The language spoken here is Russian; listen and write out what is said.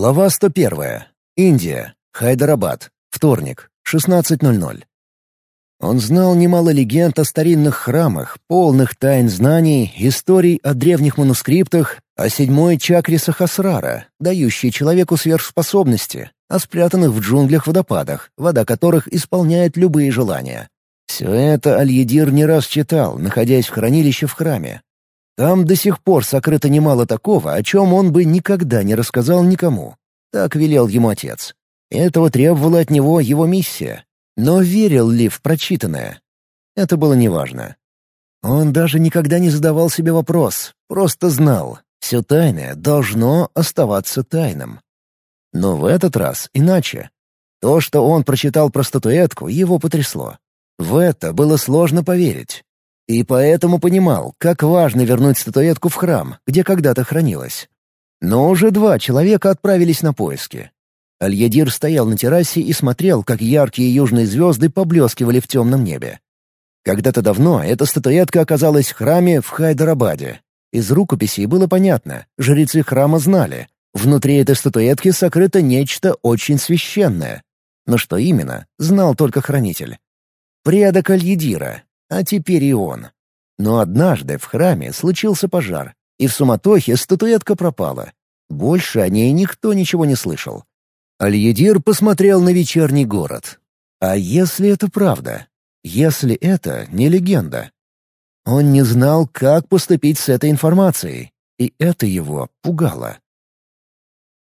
Глава 101. Индия. Хайдарабад. Вторник. 16.00. Он знал немало легенд о старинных храмах, полных тайн знаний, историй о древних манускриптах, о седьмой чакре Сахасрара, дающей человеку сверхспособности, о спрятанных в джунглях водопадах, вода которых исполняет любые желания. Все это Альедир не раз читал, находясь в хранилище в храме, там до сих пор сокрыто немало такого, о чем он бы никогда не рассказал никому. Так велел ему отец. Этого требовала от него его миссия. Но верил ли в прочитанное? Это было неважно. Он даже никогда не задавал себе вопрос, просто знал, все тайное должно оставаться тайным. Но в этот раз иначе. То, что он прочитал про статуэтку, его потрясло. В это было сложно поверить. И поэтому понимал, как важно вернуть статуэтку в храм, где когда-то хранилась. Но уже два человека отправились на поиски. Альядир стоял на террасе и смотрел, как яркие южные звезды поблескивали в темном небе. Когда-то давно эта статуэтка оказалась в храме в Хайдарабаде. Из рукописей было понятно, жрецы храма знали. Внутри этой статуэтки сокрыто нечто очень священное. Но что именно, знал только хранитель. Предок Альедира, а теперь и он. Но однажды в храме случился пожар, и в суматохе статуэтка пропала. Больше о ней никто ничего не слышал. Альедир посмотрел на вечерний город. А если это правда? Если это не легенда? Он не знал, как поступить с этой информацией, и это его пугало.